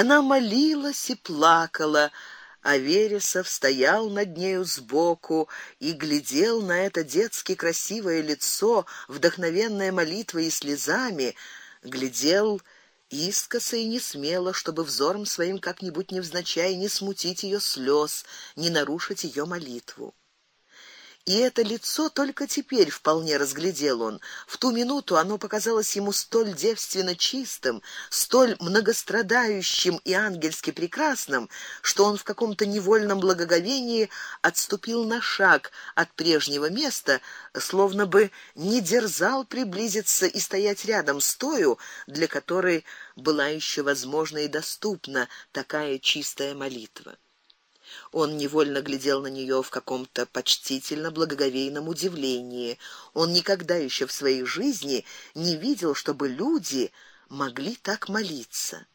Она молилась и плакала, а Вересов стоял над нею сбоку и глядел на это детски красивое лицо, вдохновенное молитвой и слезами, глядел искоса и не смело, чтобы взором своим как-нибудь невзначай не смутить ее слез, не нарушить ее молитву. И это лицо только теперь вполне разглядел он. В ту минуту оно показалось ему столь девственно чистым, столь многострадающим и ангельски прекрасным, что он в каком-то невольном благоговении отступил на шаг от прежнего места, словно бы не дерзал приблизиться и стоять рядом с тою, для которой была еще возможна и доступна такая чистая молитва. Он невольно глядел на нее в каком-то почтительно благоговейном удивлении. Он никогда еще в своей жизни не видел, чтобы люди могли так молиться.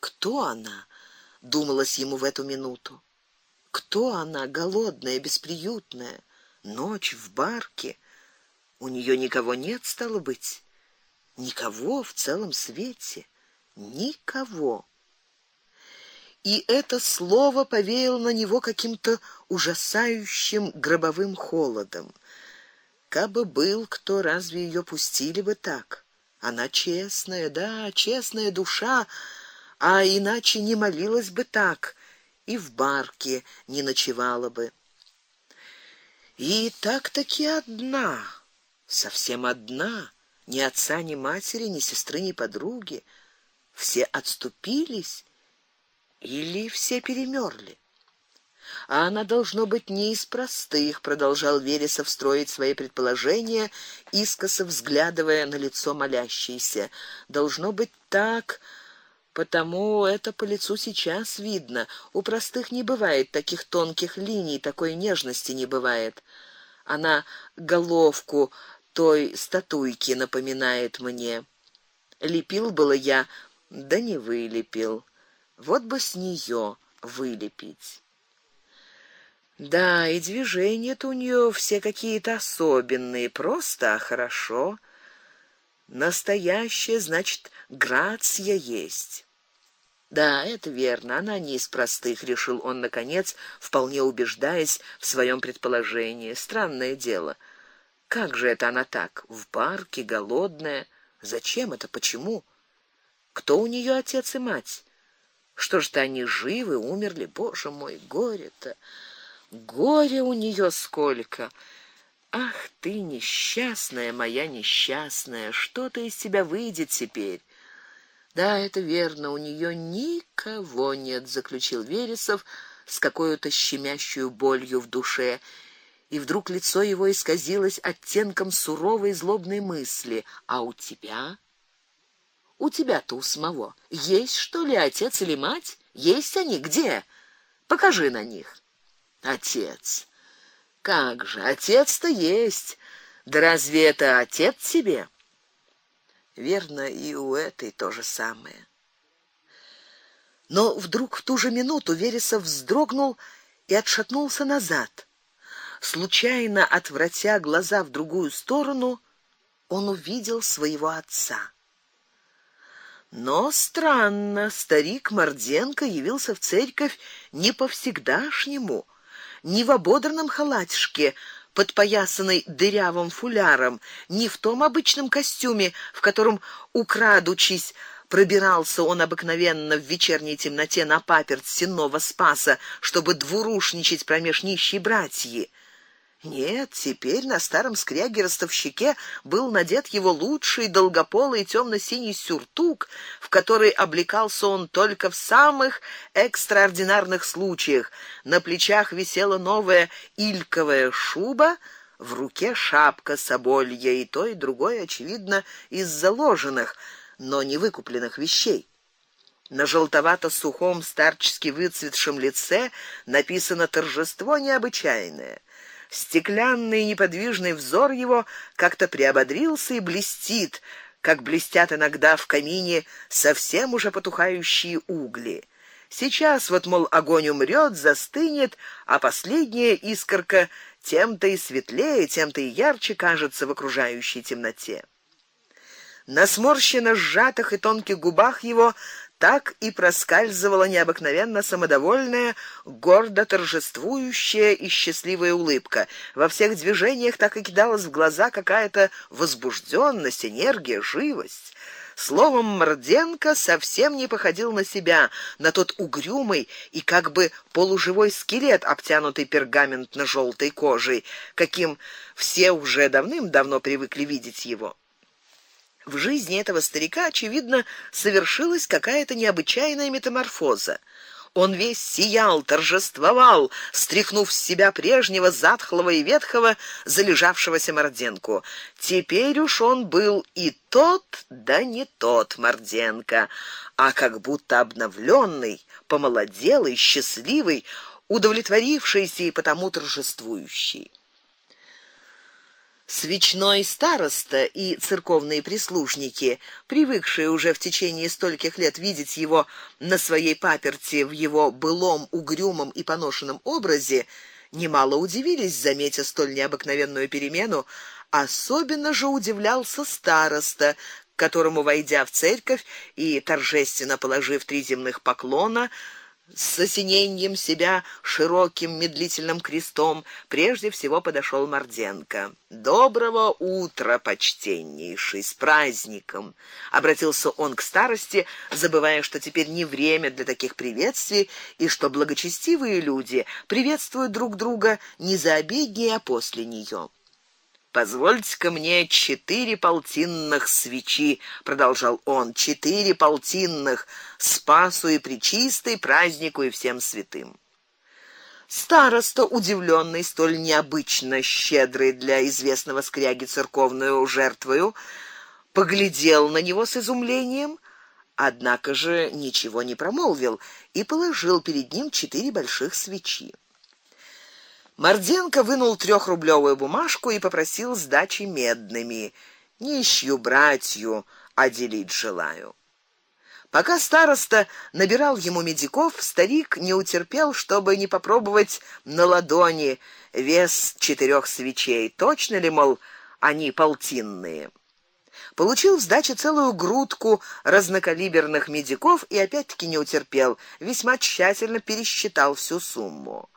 Кто она? думалось ему в эту минуту. Кто она, голодная, бесприютная, ночь в барке? У нее никого нет, стало быть, никого в целом свете, никого и это слово повеяло на него каким-то ужасающим гробовым холодом. Кабы был кто, разве ее пустили бы так? Она честная, да, честная душа, а иначе не молилась бы так и в барке не ночевала бы. И так-таки одна, совсем одна, ни отца, ни матери, ни сестры, ни подруги, все отступились или все перемерли? А она должно быть не из простых, продолжал Вересов строить свои предположения, искоса взглядывая на лицо молящейся. Должно быть так, потому это по лицу сейчас видно. У простых не бывает таких тонких линий, такой нежности не бывает. Она головку той статуйки напоминает мне. Лепил было я, да не вылепил. Вот бы с нее вылепить. Да, и движения-то у нее все какие-то особенные, просто а хорошо. Настоящая, значит, грация есть. Да, это верно, она не из простых, решил он наконец, вполне убеждаясь в своем предположении. Странное дело. Как же это она так, в парке, голодная? Зачем это, почему? Кто у нее отец и мать? Что ж-то они живы, умерли, боже мой, горе-то. Горе у нее сколько. Ах ты несчастная моя несчастная, что ты из тебя выйдет теперь? Да, это верно, у нее никого нет, заключил Вересов с какой-то щемящей болью в душе. И вдруг лицо его исказилось оттенком суровой злобной мысли: а у тебя у тебя-то у самого есть что ли отец или мать? Есть они где? Покажи на них. Отец. Как же, отец-то есть. Да разве это отец тебе? Верно, и у этой то же самое. Но вдруг в ту же минуту Вересов вздрогнул и отшатнулся назад. Случайно отвратя глаза в другую сторону, он увидел своего отца. Но странно, старик Морденко явился в церковь не по всегдашнему, не в ободранном халатишке, подпоясанный дырявым фуляром, не в том обычном костюме, в котором украдучись пробирался он обыкновенно в вечерней темноте на паперть сенного спаса, чтобы двурушничать промеж нищей братьи. Нет, теперь на старом скряге-ростовщике был надет его лучший долгополый темно синий сюртук, в который облекался он только в самых экстраординарных случаях. На плечах висела новая ильковая шуба, в руке шапка соболья и то и другое очевидно из заложенных, но не выкупленных вещей. На желтовато-сухом старчески выцветшем лице написано торжество необычайное. Стеклянный неподвижный взор его как-то приободрился и блестит, как блестят иногда в камине совсем уже потухающие угли. Сейчас вот мол огонь умрет, застынет, а последняя искорка тем-то и светлее, тем-то и ярче кажется в окружающей темноте. На сморщенно сжатых и тонких губах его так и проскальзывала необыкновенно самодовольная, гордо торжествующая и счастливая улыбка. Во всех движениях так и кидалась в глаза какая-то возбужденность, энергия, живость. Словом, Морденко совсем не походил на себя, на тот угрюмый и как бы полуживой скелет, обтянутый пергаментно желтой кожей, каким все уже давным-давно привыкли видеть его. В жизни этого старика очевидно совершилась какая-то необычайная метаморфоза. Он весь сиял, торжествовал, стряхнув с себя прежнего затхлого и ветхого залежавшегося Морденку. Теперь уж он был и тот, да не тот Морденко, а как будто обновленный, помолоделый, счастливый, удовлетворившийся и потому торжествующий. Свечной староста и церковные прислужники, привыкшие уже в течение стольких лет видеть его на своей паперти в его былом угрюмом и поношенном образе, немало удивились, заметя столь необыкновенную перемену, особенно же удивлялся староста, которому войдя в церковь и торжественно положив три земных поклона, с осенением себя широким медлительным крестом прежде всего подошел Морденко. Доброго утра, почтеннейший, с праздником, обратился он к старости, забывая, что теперь не время для таких приветствий и что благочестивые люди приветствуют друг друга не за обедней, а после нее. Позвольте-ка мне четыре полтинных свечи, продолжал он. Четыре полтинных спасу и пречистой празднику и всем святым. Староста, удивленный столь необычно щедрой для известного скряги церковную жертвою, поглядел на него с изумлением, однако же ничего не промолвил и положил перед ним четыре больших свечи. Морденко вынул трехрублевую бумажку и попросил сдачи медными. Нищую братью, а делить желаю. Пока староста набирал ему медиков, старик не утерпел, чтобы не попробовать на ладони вес четырех свечей. Точно ли, мол, они полтинные? Получил в сдаче целую грудку разнокалиберных медиков и опять-таки не утерпел, весьма тщательно пересчитал всю сумму.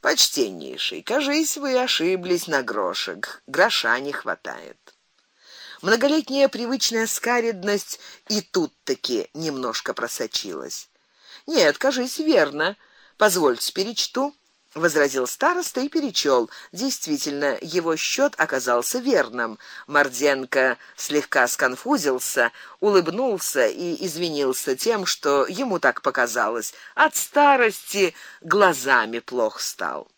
Почтеннейший, кажись, вы ошиблись на грошек. Гроша не хватает. Многолетняя привычная скаредность и тут-таки немножко просочилась. Нет, кажись, верно. Позвольте перечту возразил староста и перечел. Действительно, его счет оказался верным. Морденко слегка сконфузился, улыбнулся и извинился тем, что ему так показалось. От старости глазами плохо стал.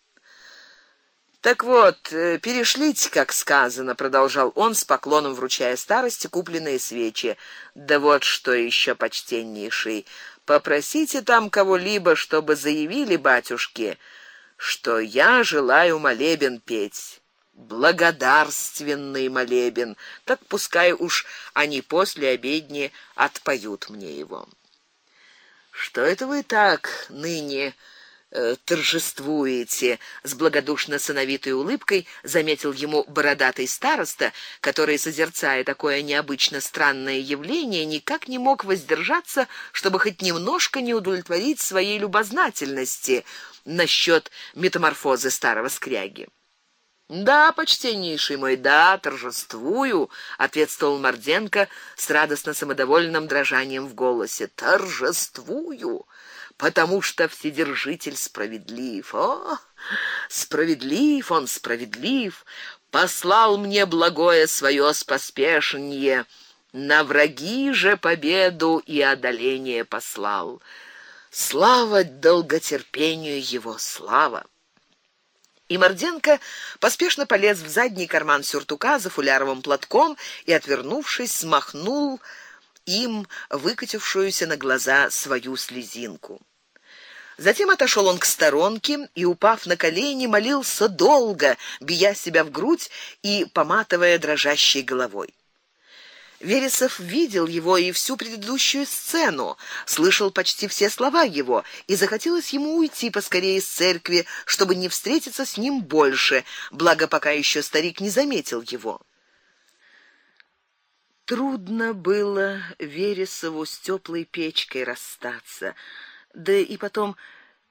Так вот, э, перешлите, как сказано, продолжал он с поклоном вручая старости купленные свечи. Да вот что еще почтеннейший, попросите там кого-либо, чтобы заявили батюшке, что я желаю молебен петь благодарственный молебен, так пускай уж они после обедни отпоют мне его. Что это вы так ныне э, торжествуете, с благодушно сыновитой улыбкой заметил ему бородатый староста, который созерцая такое необычно странное явление, никак не мог воздержаться, чтобы хоть немножко не удовлетворить своей любознательности насчет метаморфозы старого скряги. Да, почтеннейший мой, да, торжествую, ответствовал Морденко с радостно самодовольным дрожанием в голосе. Торжествую потому что вседержитель справедлив. О, справедлив он, справедлив, послал мне благое свое споспешение, на враги же победу и одоление послал. Слава долготерпению его, слава. И Морденко поспешно полез в задний карман сюртука за фуляровым платком и, отвернувшись, смахнул им выкатившуюся на глаза свою слезинку. Затем отошел он к сторонке и, упав на колени, молился долго, бия себя в грудь и поматывая дрожащей головой. Вересов видел его и всю предыдущую сцену, слышал почти все слова его, и захотелось ему уйти поскорее из церкви, чтобы не встретиться с ним больше, благо пока еще старик не заметил его. Трудно было Вересову с теплой печкой расстаться. Да и потом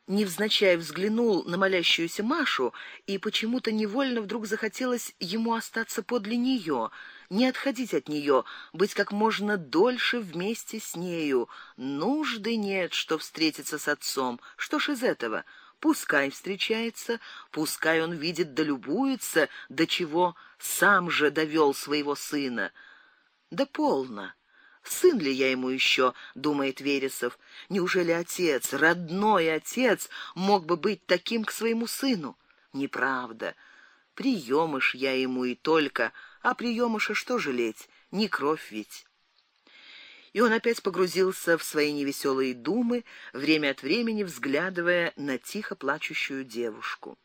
невзначай взглянул на молящуюся Машу, и почему-то невольно вдруг захотелось ему остаться подле нее, не отходить от нее, быть как можно дольше вместе с нею. Нужды нет, что встретиться с отцом. Что ж из этого? Пускай встречается, пускай он видит да любуется, до чего сам же довел своего сына. Да полно. Сын ли я ему еще, думает Вересов. Неужели отец, родной отец, мог бы быть таким к своему сыну? Неправда. Приемыш я ему и только, а приемыша что жалеть? Не кровь ведь. И он опять погрузился в свои невеселые думы, время от времени взглядывая на тихо плачущую девушку.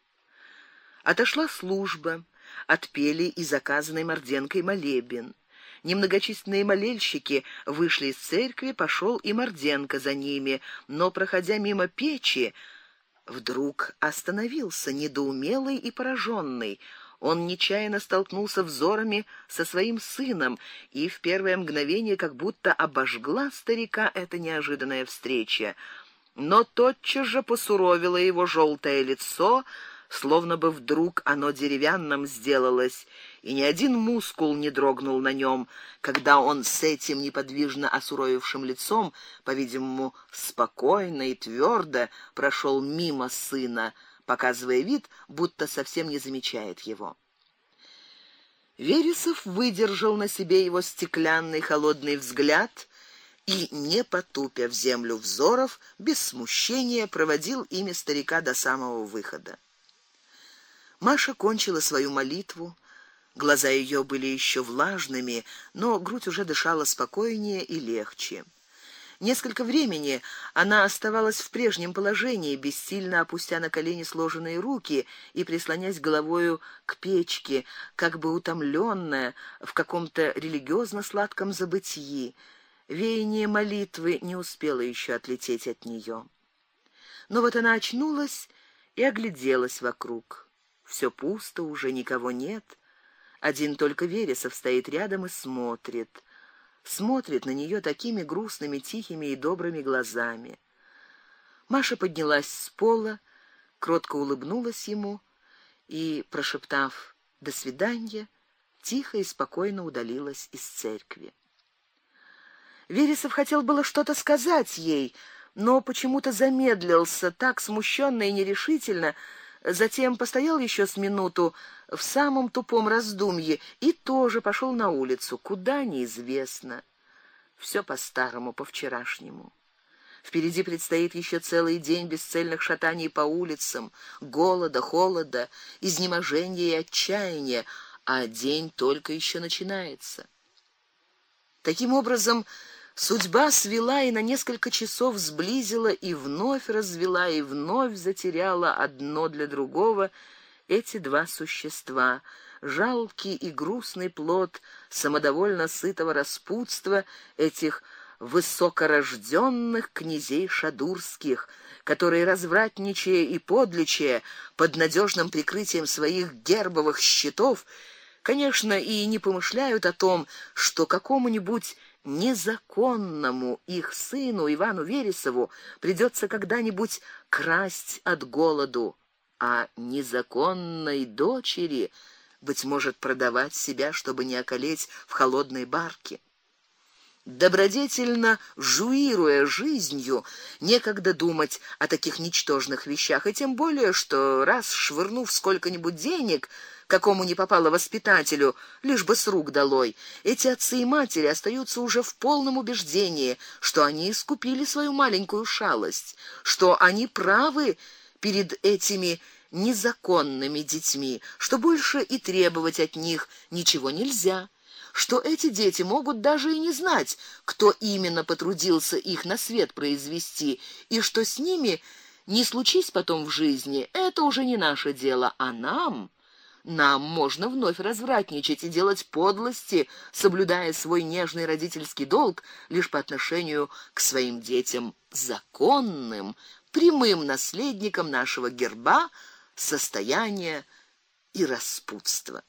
Отошла служба, отпели и заказанный Морденкой молебен. Немногочисленные молельщики вышли из церкви, пошел и Морденко за ними, но проходя мимо печи, вдруг остановился, недоумелый и пораженный. Он нечаянно столкнулся взорами со своим сыном, и в первое мгновение как будто обожгла старика эта неожиданная встреча. Но тотчас же посуровило его желтое лицо, словно бы вдруг оно деревянным сделалось, и ни один мускул не дрогнул на нем, когда он с этим неподвижно осуровевшим лицом, по-видимому, спокойно и твердо прошел мимо сына, показывая вид, будто совсем не замечает его. Вересов выдержал на себе его стеклянный холодный взгляд и, не потупя в землю взоров, без смущения проводил ими старика до самого выхода. Маша кончила свою молитву. Глаза ее были еще влажными, но грудь уже дышала спокойнее и легче. Несколько времени она оставалась в прежнем положении, бессильно опустя на колени сложенные руки и прислонясь головою к печке, как бы утомленная в каком-то религиозно-сладком забытии. Веяние молитвы не успело еще отлететь от нее. Но вот она очнулась и огляделась вокруг. Все пусто, уже никого нет. Один только Вересов стоит рядом и смотрит. Смотрит на нее такими грустными, тихими и добрыми глазами. Маша поднялась с пола, кротко улыбнулась ему и, прошептав до свидания, тихо и спокойно удалилась из церкви. Вересов хотел было что-то сказать ей, но почему-то замедлился, так смущенно и нерешительно, Затем постоял еще с минуту в самом тупом раздумье и тоже пошел на улицу, куда неизвестно. Все по-старому, по-вчерашнему. Впереди предстоит еще целый день бесцельных шатаний по улицам, голода, холода, изнеможения и отчаяния, а день только еще начинается. Таким образом, Судьба свела и на несколько часов сблизила и вновь развела и вновь затеряла одно для другого эти два существа, жалкий и грустный плод самодовольно сытого распутства этих высокорожденных князей шадурских, которые развратничая и подличая под надежным прикрытием своих гербовых щитов, конечно, и не помышляют о том, что какому-нибудь незаконному их сыну Ивану Вересову придется когда-нибудь красть от голоду, а незаконной дочери быть может продавать себя, чтобы не околеть в холодной барке. Добродетельно жуируя жизнью, некогда думать о таких ничтожных вещах, и тем более, что раз швырнув сколько-нибудь денег, какому не попало воспитателю, лишь бы с рук долой. Эти отцы и матери остаются уже в полном убеждении, что они искупили свою маленькую шалость, что они правы перед этими незаконными детьми, что больше и требовать от них ничего нельзя что эти дети могут даже и не знать, кто именно потрудился их на свет произвести, и что с ними не случись потом в жизни, это уже не наше дело, а нам нам можно вновь развратничать и делать подлости, соблюдая свой нежный родительский долг лишь по отношению к своим детям, законным, прямым наследникам нашего герба, состояния и распутства.